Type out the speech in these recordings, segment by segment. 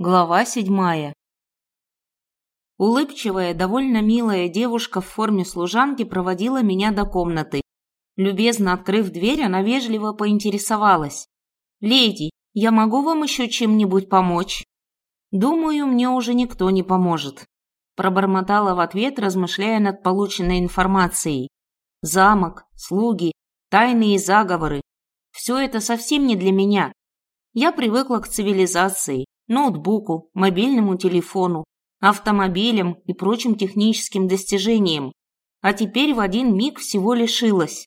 Глава седьмая. Улыбчивая, довольно милая девушка в форме служанки проводила меня до комнаты. Любезно открыв дверь, она вежливо поинтересовалась. «Леди, я могу вам еще чем-нибудь помочь?» «Думаю, мне уже никто не поможет», – пробормотала в ответ, размышляя над полученной информацией. «Замок, слуги, тайные заговоры – все это совсем не для меня. Я привыкла к цивилизации, ноутбуку, мобильному телефону, автомобилям и прочим техническим достижениям, а теперь в один миг всего лишилась.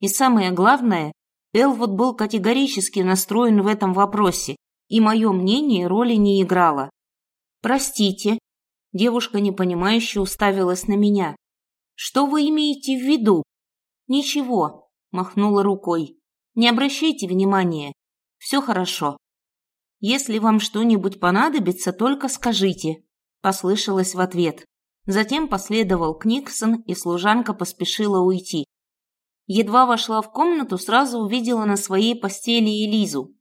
И самое главное, Элвуд был категорически настроен в этом вопросе, и мое мнение роли не играло. «Простите», – девушка непонимающе уставилась на меня. «Что вы имеете в виду?» «Ничего», – махнула рукой. «Не обращайте внимания. Все хорошо». «Если вам что-нибудь понадобится, только скажите», – послышалось в ответ. Затем последовал Книксон, и служанка поспешила уйти. Едва вошла в комнату, сразу увидела на своей постели Элизу.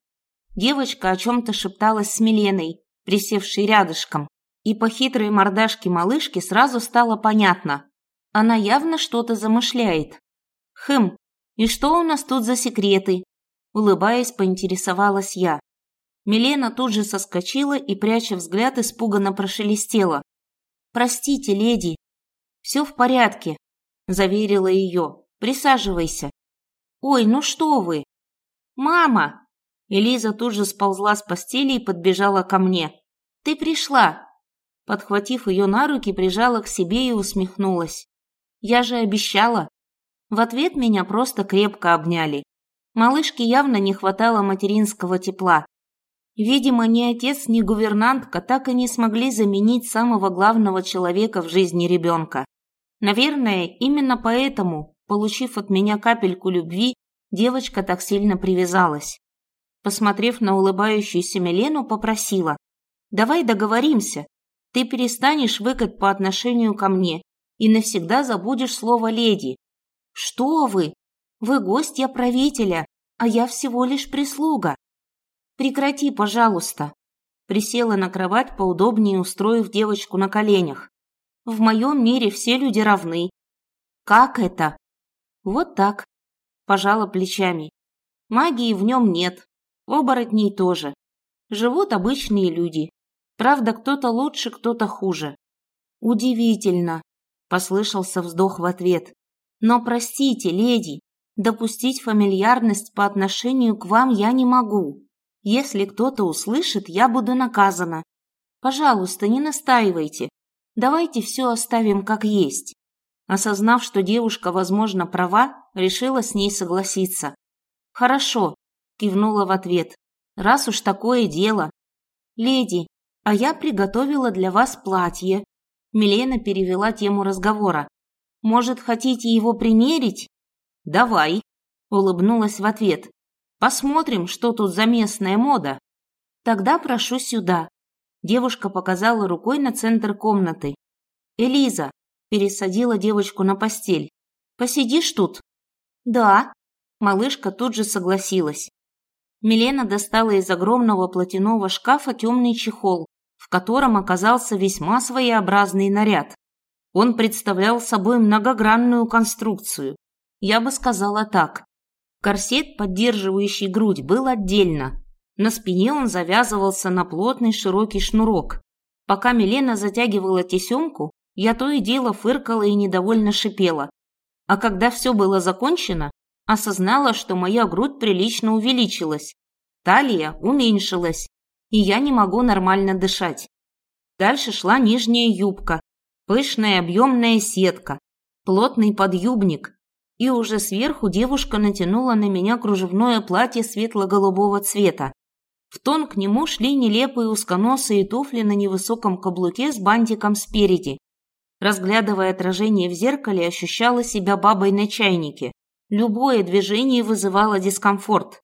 Девочка о чем-то шепталась с Миленой, присевшей рядышком, и по хитрой мордашке малышки сразу стало понятно. Она явно что-то замышляет. «Хм, и что у нас тут за секреты?» Улыбаясь, поинтересовалась я. Милена тут же соскочила и, пряча взгляд, испуганно прошелестела. «Простите, леди». «Все в порядке», – заверила ее. «Присаживайся». «Ой, ну что вы!» «Мама!» Элиза тут же сползла с постели и подбежала ко мне. «Ты пришла!» Подхватив ее на руки, прижала к себе и усмехнулась. «Я же обещала!» В ответ меня просто крепко обняли. Малышке явно не хватало материнского тепла. Видимо, ни отец, ни гувернантка так и не смогли заменить самого главного человека в жизни ребенка. Наверное, именно поэтому, получив от меня капельку любви, девочка так сильно привязалась. Посмотрев на улыбающуюся Милену, попросила. «Давай договоримся. Ты перестанешь выкать по отношению ко мне и навсегда забудешь слово «леди». «Что вы? Вы гостья правителя, а я всего лишь прислуга. «Прекрати, пожалуйста!» Присела на кровать, поудобнее устроив девочку на коленях. «В моем мире все люди равны». «Как это?» «Вот так», – пожала плечами. «Магии в нем нет, оборотней тоже. Живут обычные люди. Правда, кто-то лучше, кто-то хуже». «Удивительно», – послышался вздох в ответ. «Но простите, леди, допустить фамильярность по отношению к вам я не могу. Если кто-то услышит, я буду наказана. Пожалуйста, не настаивайте. Давайте все оставим как есть. Осознав, что девушка, возможно, права, решила с ней согласиться. «Хорошо», – кивнула в ответ. «Раз уж такое дело». «Леди, а я приготовила для вас платье». Милена перевела тему разговора. «Может, хотите его примерить?» «Давай», – улыбнулась в ответ. Посмотрим, что тут за местная мода. Тогда прошу сюда. Девушка показала рукой на центр комнаты. Элиза пересадила девочку на постель. Посидишь тут? Да. Малышка тут же согласилась. Милена достала из огромного платяного шкафа темный чехол, в котором оказался весьма своеобразный наряд. Он представлял собой многогранную конструкцию. Я бы сказала так. Корсет, поддерживающий грудь, был отдельно. На спине он завязывался на плотный широкий шнурок. Пока Милена затягивала тесемку, я то и дело фыркала и недовольно шипела. А когда все было закончено, осознала, что моя грудь прилично увеличилась. Талия уменьшилась, и я не могу нормально дышать. Дальше шла нижняя юбка, пышная объемная сетка, плотный подъюбник, и уже сверху девушка натянула на меня кружевное платье светло-голубого цвета. В тон к нему шли нелепые узконосые туфли на невысоком каблуке с бантиком спереди. Разглядывая отражение в зеркале, ощущала себя бабой на чайнике. Любое движение вызывало дискомфорт.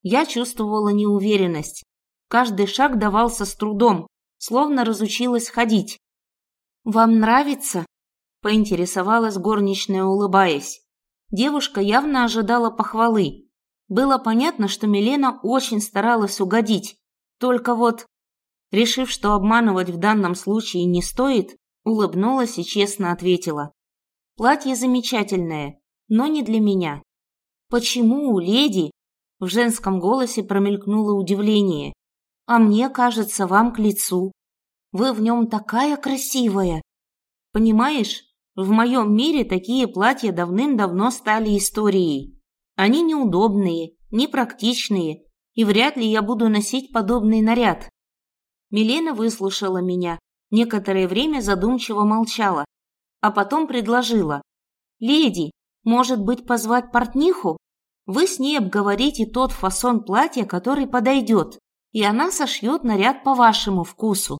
Я чувствовала неуверенность. Каждый шаг давался с трудом, словно разучилась ходить. «Вам нравится?» – поинтересовалась горничная, улыбаясь. Девушка явно ожидала похвалы. Было понятно, что Милена очень старалась угодить. Только вот... Решив, что обманывать в данном случае не стоит, улыбнулась и честно ответила. Платье замечательное, но не для меня. Почему, леди? В женском голосе промелькнуло удивление. А мне кажется, вам к лицу. Вы в нем такая красивая. Понимаешь, в моем мире такие платья давным-давно стали историей. Они неудобные, непрактичные, и вряд ли я буду носить подобный наряд. Милена выслушала меня, некоторое время задумчиво молчала, а потом предложила. «Леди, может быть, позвать портниху? Вы с ней обговорите тот фасон платья, который подойдет, и она сошьет наряд по вашему вкусу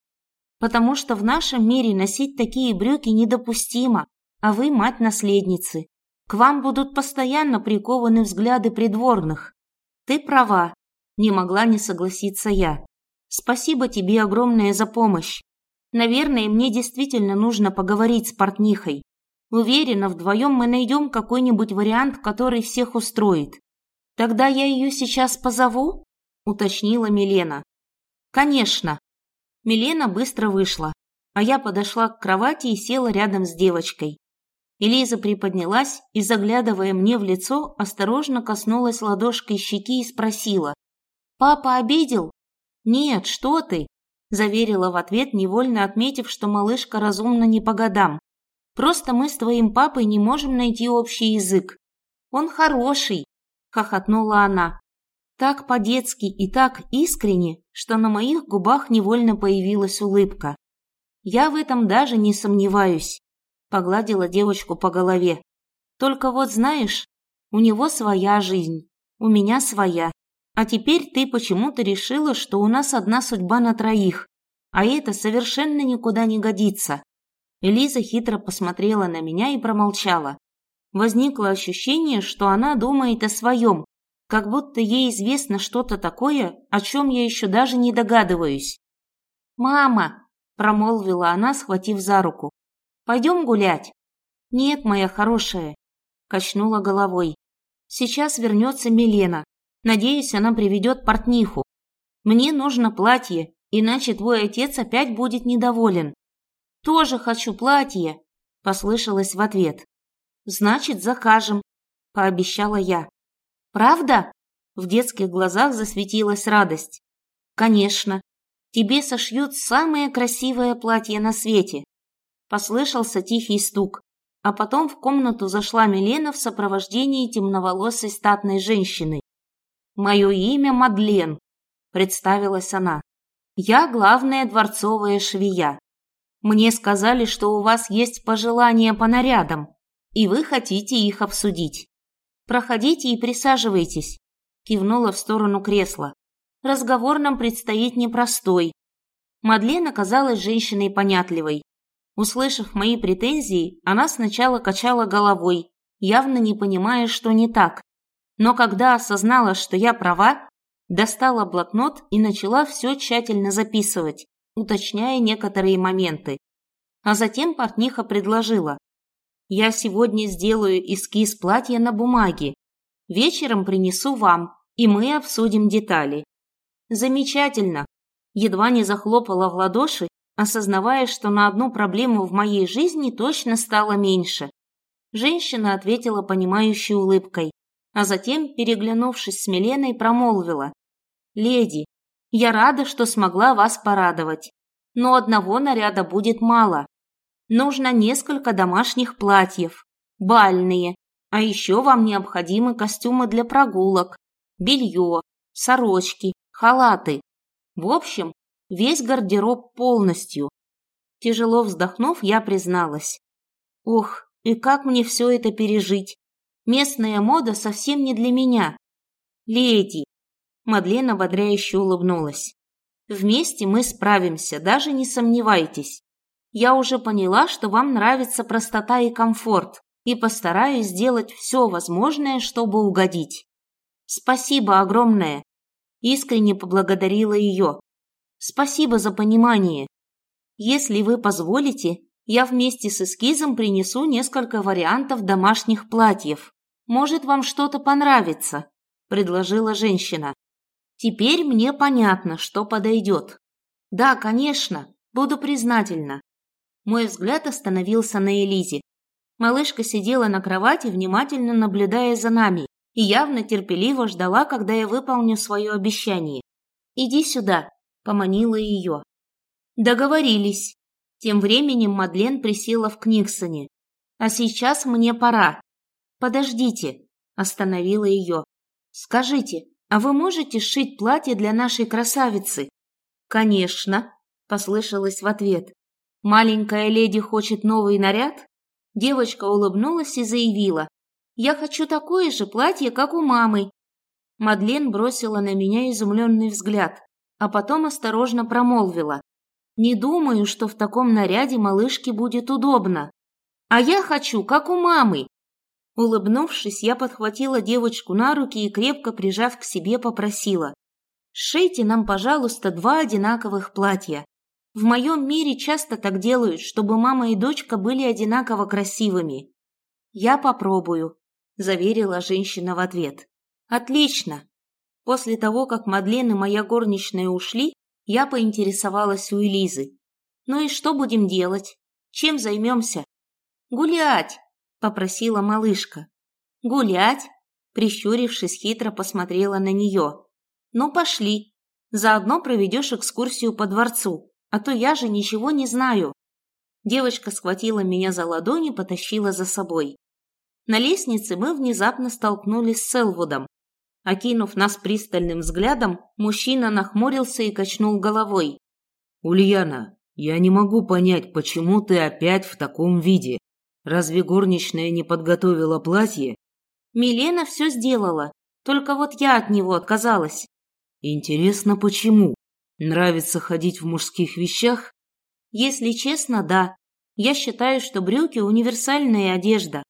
потому что в нашем мире носить такие брюки недопустимо, а вы мать наследницы. К вам будут постоянно прикованы взгляды придворных. Ты права, не могла не согласиться я. Спасибо тебе огромное за помощь. Наверное, мне действительно нужно поговорить с портнихой. Уверена, вдвоем мы найдем какой-нибудь вариант, который всех устроит. Тогда я ее сейчас позову? Уточнила Милена. Конечно, Милена быстро вышла, а я подошла к кровати и села рядом с девочкой. Элиза приподнялась и, заглядывая мне в лицо, осторожно коснулась ладошкой щеки и спросила. «Папа обидел?» «Нет, что ты!» – заверила в ответ, невольно отметив, что малышка разумна не по годам. «Просто мы с твоим папой не можем найти общий язык. Он хороший!» – хохотнула она. Так по-детски и так искренне, что на моих губах невольно появилась улыбка. Я в этом даже не сомневаюсь, погладила девочку по голове. Только вот знаешь, у него своя жизнь, у меня своя. А теперь ты почему-то решила, что у нас одна судьба на троих, а это совершенно никуда не годится. Элиза хитро посмотрела на меня и промолчала. Возникло ощущение, что она думает о своем, как будто ей известно что-то такое, о чем я еще даже не догадываюсь. «Мама!» – промолвила она, схватив за руку. «Пойдем гулять?» «Нет, моя хорошая», – качнула головой. «Сейчас вернется Милена. Надеюсь, она приведет портниху. Мне нужно платье, иначе твой отец опять будет недоволен». «Тоже хочу платье», – послышалось в ответ. «Значит, закажем», – пообещала я. Правда? В детских глазах засветилась радость. Конечно. Тебе сошьют самое красивое платье на свете. Послышался тихий стук, а потом в комнату зашла Милена в сопровождении темноволосой статной женщины. «Мое имя Мадлен», — представилась она. «Я главная дворцовая швея. Мне сказали, что у вас есть пожелания по нарядам, и вы хотите их обсудить. «Проходите и присаживайтесь», – кивнула в сторону кресла. «Разговор нам предстоит непростой». Мадлен оказалась женщиной понятливой. Услышав мои претензии, она сначала качала головой, явно не понимая, что не так. Но когда осознала, что я права, достала блокнот и начала все тщательно записывать, уточняя некоторые моменты. А затем портниха предложила. Я сегодня сделаю эскиз платья на бумаге. Вечером принесу вам, и мы обсудим детали. Замечательно. Едва не захлопала в ладоши, осознавая, что на одну проблему в моей жизни точно стало меньше. Женщина ответила понимающей улыбкой, а затем, переглянувшись с Миленой, промолвила. «Леди, я рада, что смогла вас порадовать, но одного наряда будет мало. Нужно несколько домашних платьев, бальные, а еще вам необходимы костюмы для прогулок, белье, сорочки, халаты. В общем, весь гардероб полностью. Тяжело вздохнув, я призналась. Ох, и как мне все это пережить? Местная мода совсем не для меня. Леди, Мадлен ободряюще улыбнулась. Вместе мы справимся, даже не сомневайтесь. Я уже поняла, что вам нравится простота и комфорт, и постараюсь сделать все возможное, чтобы угодить. Спасибо огромное. Искренне поблагодарила ее. Спасибо за понимание. Если вы позволите, я вместе с эскизом принесу несколько вариантов домашних платьев. Может, вам что-то понравится, предложила женщина. Теперь мне понятно, что подойдет. Да, конечно, буду признательна. Мой взгляд остановился на Элизе. Малышка сидела на кровати, внимательно наблюдая за нами, и явно терпеливо ждала, когда я выполню свое обещание. «Иди сюда», — поманила ее. «Договорились». Тем временем Мадлен присела в Книксоне. «А сейчас мне пора». «Подождите», — остановила ее. «Скажите, а вы можете сшить платье для нашей красавицы?» «Конечно», — послышалось в ответ. «Маленькая леди хочет новый наряд?» Девочка улыбнулась и заявила. «Я хочу такое же платье, как у мамы». Мадлен бросила на меня изумленный взгляд, а потом осторожно промолвила. «Не думаю, что в таком наряде малышке будет удобно. А я хочу, как у мамы!» Улыбнувшись, я подхватила девочку на руки и, крепко прижав к себе, попросила. «Шейте нам, пожалуйста, два одинаковых платья. В моем мире часто так делают, чтобы мама и дочка были одинаково красивыми». «Я попробую», – заверила женщина в ответ. «Отлично!» После того, как Мадлен и моя горничная ушли, я поинтересовалась у Элизы. «Ну и что будем делать? Чем займемся?» «Гулять!» – попросила малышка. «Гулять?» – прищурившись, хитро посмотрела на нее. «Ну, пошли. Заодно проведешь экскурсию по дворцу, а то я же ничего не знаю». Девочка схватила меня за ладони и потащила за собой. На лестнице мы внезапно столкнулись с Селвудом. Окинув нас пристальным взглядом, мужчина нахмурился и качнул головой. «Ульяна, я не могу понять, почему ты опять в таком виде. Разве горничная не подготовила платье? Милена все сделала, только вот я от него отказалась. Интересно, почему? Нравится ходить в мужских вещах? Если честно, да. Я считаю, что брюки – универсальная одежда.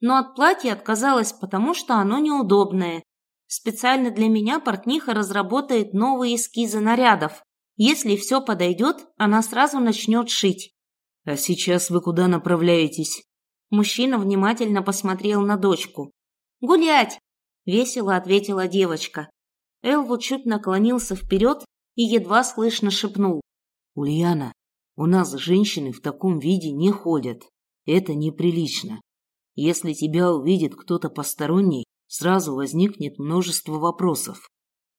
Но от платья отказалась, потому что оно неудобное. Специально для меня портниха разработает новые эскизы нарядов. Если все подойдет, она сразу начнет шить. А сейчас вы куда направляетесь? Мужчина внимательно посмотрел на дочку. «Гулять!» – весело ответила девочка. Элвуд чуть наклонился вперед и едва слышно шепнул. «Ульяна, у нас женщины в таком виде не ходят. Это неприлично. Если тебя увидит кто-то посторонний, сразу возникнет множество вопросов.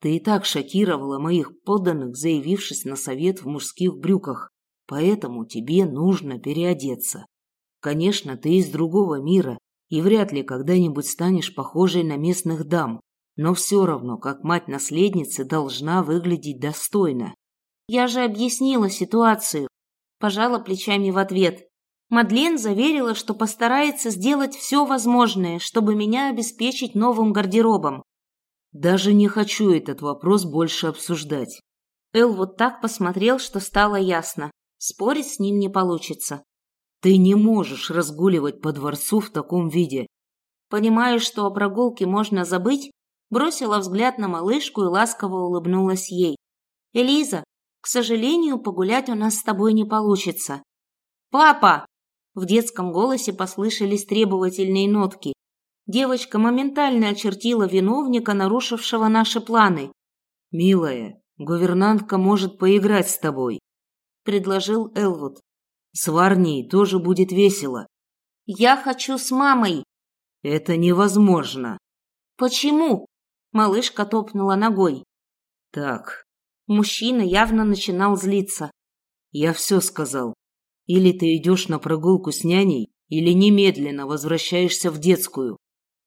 Ты и так шокировала моих подданных, заявившись на совет в мужских брюках, поэтому тебе нужно переодеться. Конечно, ты из другого мира и вряд ли когда-нибудь станешь похожей на местных дам, но все равно, как мать наследницы, должна выглядеть достойно. Я же объяснила ситуацию. Пожала плечами в ответ. Мадлен заверила, что постарается сделать все возможное, чтобы меня обеспечить новым гардеробом. Даже не хочу этот вопрос больше обсуждать. Эл вот так посмотрел, что стало ясно. Спорить с ним не получится. Ты не можешь разгуливать по дворцу в таком виде. Понимая, что о прогулке можно забыть, бросила взгляд на малышку и ласково улыбнулась ей. «Элиза, к сожалению, погулять у нас с тобой не получится». «Папа!» В детском голосе послышались требовательные нотки. Девочка моментально очертила виновника, нарушившего наши планы. «Милая, гувернантка может поиграть с тобой», — предложил Элвуд. С Варней тоже будет весело. Я хочу с мамой. Это невозможно. Почему? Малышка топнула ногой. Так. Мужчина явно начинал злиться. Я все сказал. Или ты идешь на прогулку с няней, или немедленно возвращаешься в детскую.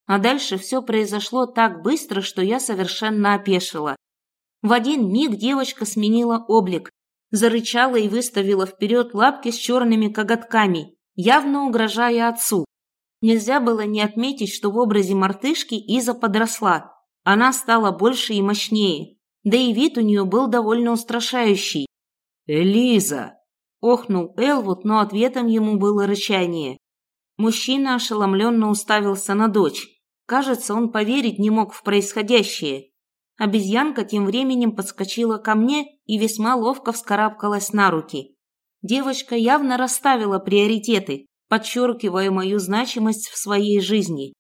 А дальше все произошло так быстро, что я совершенно опешила. В один миг девочка сменила облик, зарычала и выставила вперед лапки с черными коготками, явно угрожая отцу. Нельзя было не отметить, что в образе мартышки Иза подросла. Она стала больше и мощнее, да и вид у нее был довольно устрашающий. «Элиза!» – охнул Элвуд, но ответом ему было рычание. Мужчина ошеломленно уставился на дочь. Кажется, он поверить не мог в происходящее. Обезьянка тем временем подскочила ко мне и весьма ловко вскарабкалась на руки. Девочка явно расставила приоритеты, подчеркивая мою значимость в своей жизни.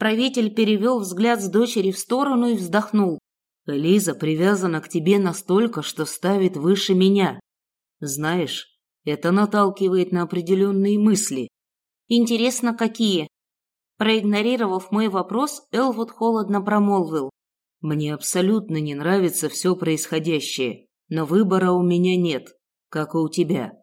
Правитель перевел взгляд с дочери в сторону и вздохнул. «Лиза привязана к тебе настолько, что ставит выше меня. Знаешь, это наталкивает на определенные мысли. Интересно, какие? Проигнорировав мой вопрос, Элвуд холодно промолвил. Мне абсолютно не нравится все происходящее, но выбора у меня нет, как и у тебя.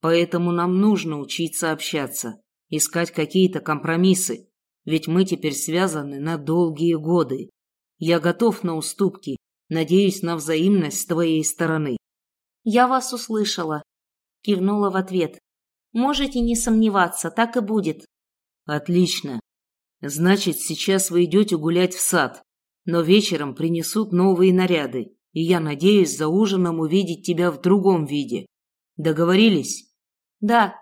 Поэтому нам нужно учиться общаться, искать какие-то компромиссы, ведь мы теперь связаны на долгие годы. Я готов на уступки, надеюсь на взаимность с твоей стороны. Я вас услышала, кивнула в ответ. Можете не сомневаться, так и будет. Отлично. Значит, сейчас вы идете гулять в сад, но вечером принесут новые наряды, и я надеюсь за ужином увидеть тебя в другом виде. Договорились? Да.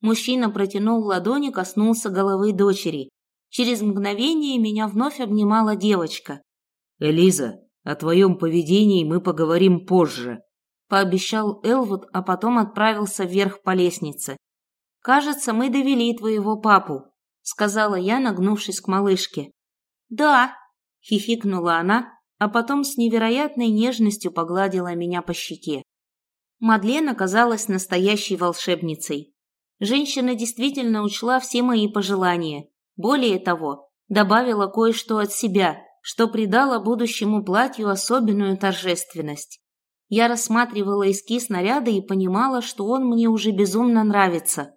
Мужчина протянул ладони, коснулся головы дочери. Через мгновение меня вновь обнимала девочка. Элиза, о твоем поведении мы поговорим позже, пообещал Элвуд, а потом отправился вверх по лестнице. Кажется, мы довели твоего папу, сказала я, нагнувшись к малышке. Да, хихикнула она, а потом с невероятной нежностью погладила меня по щеке. Мадлен оказалась настоящей волшебницей. Женщина действительно учла все мои пожелания. Более того, добавила кое-что от себя, что придало будущему платью особенную торжественность. Я рассматривала эскиз наряда и понимала, что он мне уже безумно нравится.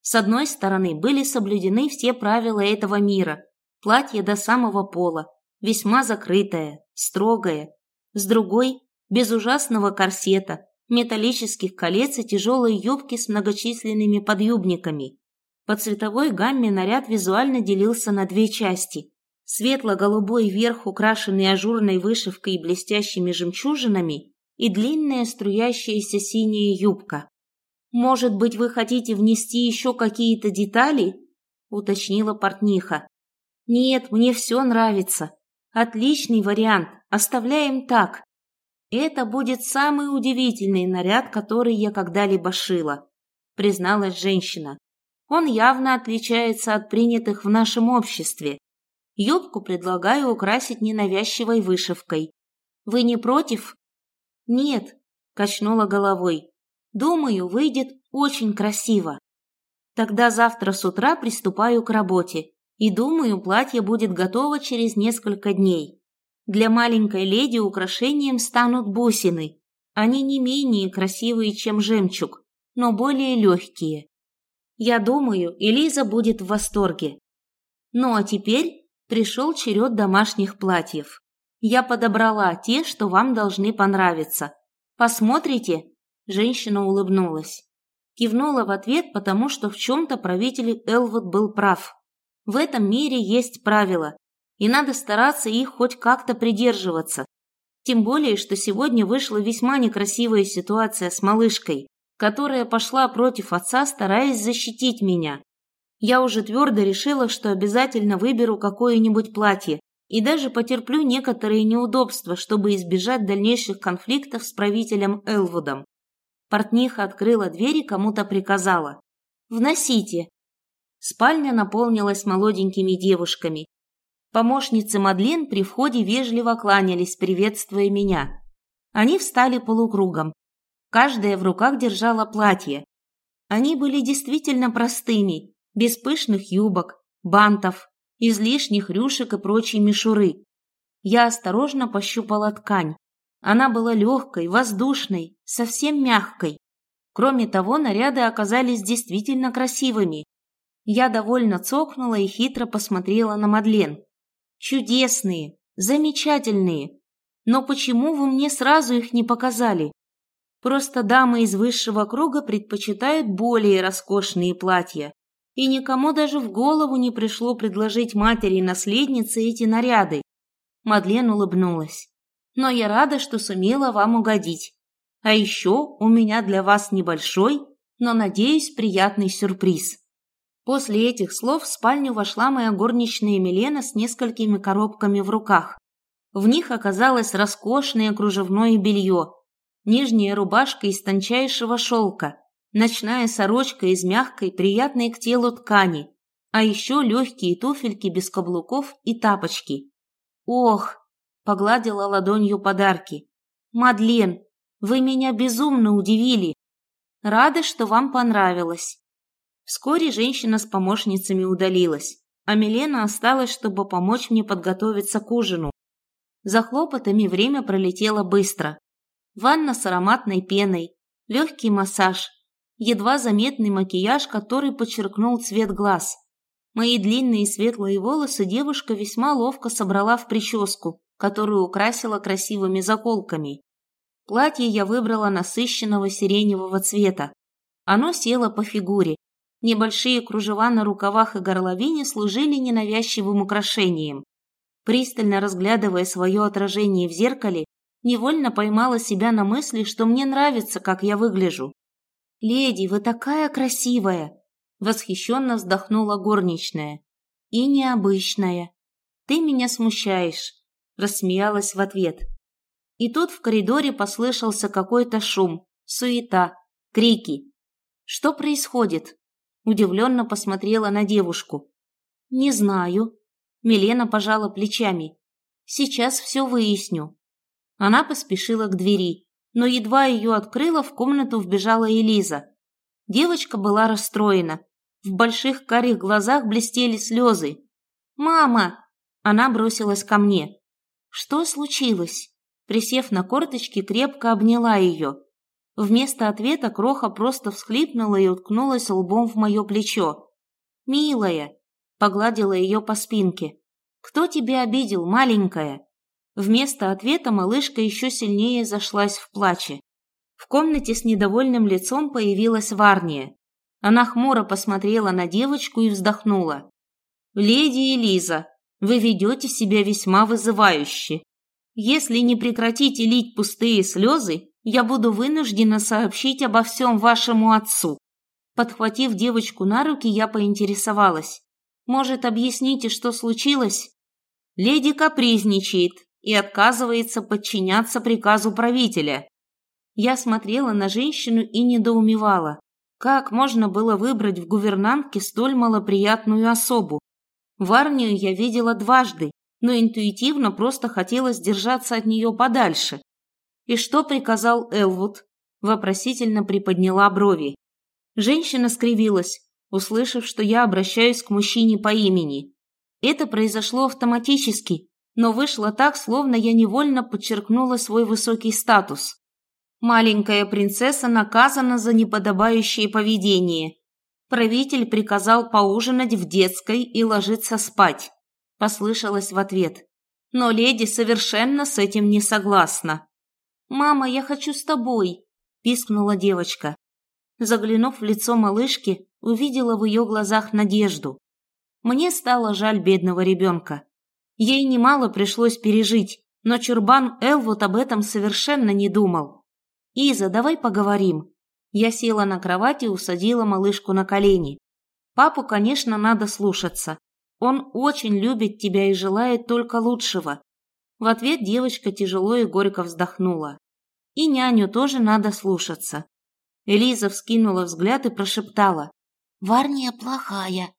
С одной стороны, были соблюдены все правила этого мира. Платье до самого пола, весьма закрытое, строгое. С другой, без ужасного корсета, металлических колец и тяжелой юбки с многочисленными подъюбниками. По цветовой гамме наряд визуально делился на две части. Светло-голубой верх, украшенный ажурной вышивкой и блестящими жемчужинами, и длинная струящаяся синяя юбка. «Может быть, вы хотите внести еще какие-то детали?» – уточнила портниха. «Нет, мне все нравится. Отличный вариант. Оставляем так. Это будет самый удивительный наряд, который я когда-либо шила», – призналась женщина. «Он явно отличается от принятых в нашем обществе. Юбку предлагаю украсить ненавязчивой вышивкой. Вы не против?» «Нет», – качнула головой. «Думаю, выйдет очень красиво. Тогда завтра с утра приступаю к работе, и думаю, платье будет готово через несколько дней. Для маленькой леди украшением станут бусины. Они не менее красивые, чем жемчуг, но более легкие. Я думаю, Элиза будет в восторге. Ну а теперь пришел черед домашних платьев. Я подобрала те, что вам должны понравиться. Посмотрите?» Женщина улыбнулась. Кивнула в ответ, потому что в чем-то правитель Элвуд был прав. В этом мире есть правила, и надо стараться их хоть как-то придерживаться. Тем более, что сегодня вышла весьма некрасивая ситуация с малышкой, которая пошла против отца, стараясь защитить меня. Я уже твердо решила, что обязательно выберу какое-нибудь платье, и даже потерплю некоторые неудобства, чтобы избежать дальнейших конфликтов с правителем Элвудом. Портниха открыла дверь и кому-то приказала. «Вносите». Спальня наполнилась молоденькими девушками. Помощницы Мадлен при входе вежливо кланялись, приветствуя меня. Они встали полукругом. Каждая в руках держала платье. Они были действительно простыми, без пышных юбок, бантов, излишних рюшек и прочей мишуры. Я осторожно пощупала ткань. Она была легкой, воздушной, совсем мягкой. Кроме того, наряды оказались действительно красивыми. Я довольно цокнула и хитро посмотрела на Мадлен. Чудесные, замечательные. Но почему вы мне сразу их не показали? Просто дамы из высшего круга предпочитают более роскошные платья и никому даже в голову не пришло предложить матери наследницы эти наряды. Мадлен улыбнулась. Но я рада, что сумела вам угодить. А еще у меня для вас небольшой, но, надеюсь, приятный сюрприз. После этих слов в спальню вошла моя горничная Милена с несколькими коробками в руках. В них оказалось роскошное кружевное белье, нижняя рубашка из тончайшего шелка, ночная сорочка из мягкой, приятной к телу ткани, а еще легкие туфельки без каблуков и тапочки. «Ох!» – погладила ладонью подарки. «Мадлен, вы меня безумно удивили. Рада, что вам понравилось». Вскоре женщина с помощницами удалилась, а Милена осталась, чтобы помочь мне подготовиться к ужину. За хлопотами время пролетело быстро. Ванна с ароматной пеной, легкий массаж, едва заметный макияж, который подчеркнул цвет глаз. Мои длинные светлые волосы девушка весьма ловко собрала в прическу, которую украсила красивыми заколками. Платье я выбрала насыщенного сиреневого цвета. Оно село по фигуре. Небольшие кружева на рукавах и горловине служили ненавязчивым украшением. Пристально разглядывая свое отражение в зеркале, невольно поймала себя на мысли, что мне нравится, как я выгляжу. «Леди, вы такая красивая!» — восхищенно вздохнула горничная. «И необычная. Ты меня смущаешь», — рассмеялась в ответ. И тут в коридоре послышался какой-то шум, суета, крики. «Что происходит?» Удивленно посмотрела на девушку. «Не знаю». Милена пожала плечами. «Сейчас все выясню». Она поспешила к двери, но едва ее открыла, в комнату вбежала Элиза. Девочка была расстроена. В больших карих глазах блестели слезы. «Мама!» Она бросилась ко мне. «Что случилось?» Присев на корточки, крепко обняла ее. Вместо ответа Кроха просто всхлипнула и уткнулась лбом в мое плечо. «Милая!» — погладила ее по спинке. «Кто тебя обидел, маленькая?» Вместо ответа малышка еще сильнее зашлась в плаче. В комнате с недовольным лицом появилась Варния. Она хмуро посмотрела на девочку и вздохнула. «Леди Элиза, вы ведете себя весьма вызывающе. Если не прекратите лить пустые слезы, я буду вынуждена сообщить обо всем вашему отцу». Подхватив девочку на руки, я поинтересовалась. «Может, объясните, что случилось?» «Леди капризничает и отказывается подчиняться приказу правителя». Я смотрела на женщину и недоумевала. Как можно было выбрать в гувернантке столь малоприятную особу? Варнию я видела дважды, но интуитивно просто хотелось держаться от нее подальше. «И что приказал Элвуд?» – вопросительно приподняла брови. Женщина скривилась, услышав, что я обращаюсь к мужчине по имени. Это произошло автоматически, но вышло так, словно я невольно подчеркнула свой высокий статус. Маленькая принцесса наказана за неподобающее поведение. Правитель приказал поужинать в детской и ложиться спать послышалось в ответ. Но леди совершенно с этим не согласна. «Мама, я хочу с тобой», – пискнула девочка. Заглянув в лицо малышки, увидела в ее глазах надежду. Мне стало жаль бедного ребенка. Ей немало пришлось пережить, но Чурбан Элвуд об этом совершенно не думал. «Иза, давай поговорим». Я села на кровать и усадила малышку на колени. Папу, конечно, надо слушаться, он очень любит тебя и желает только лучшего. В ответ девочка тяжело и горько вздохнула. И няню тоже надо слушаться. Элиза вскинула взгляд и прошептала. «Варния плохая».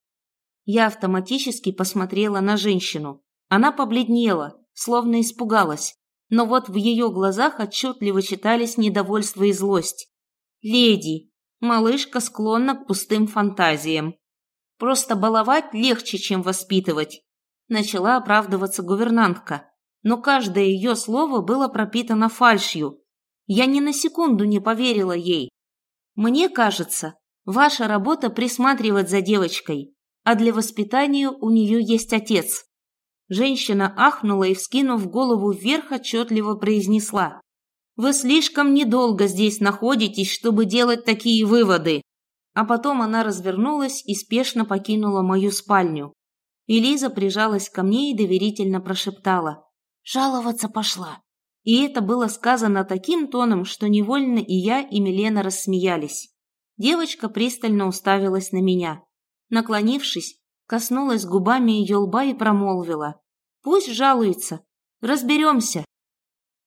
Я автоматически посмотрела на женщину. Она побледнела, словно испугалась. Но вот в ее глазах отчетливо читались недовольство и злость. «Леди, малышка склонна к пустым фантазиям. Просто баловать легче, чем воспитывать. Начала оправдываться гувернантка, но каждое ее слово было пропитано фальшью. Я ни на секунду не поверила ей. Мне кажется, ваша работа присматривать за девочкой, а для воспитания у нее есть отец. Женщина ахнула и, вскинув голову вверх, отчетливо произнесла. «Вы слишком недолго здесь находитесь, чтобы делать такие выводы. А потом она развернулась и спешно покинула мою спальню. Элиза прижалась ко мне и доверительно прошептала. «Жаловаться пошла». И это было сказано таким тоном, что невольно и я, и Милена рассмеялись. Девочка пристально уставилась на меня. Наклонившись, коснулась губами ее лба и промолвила. «Пусть жалуется. Разберемся».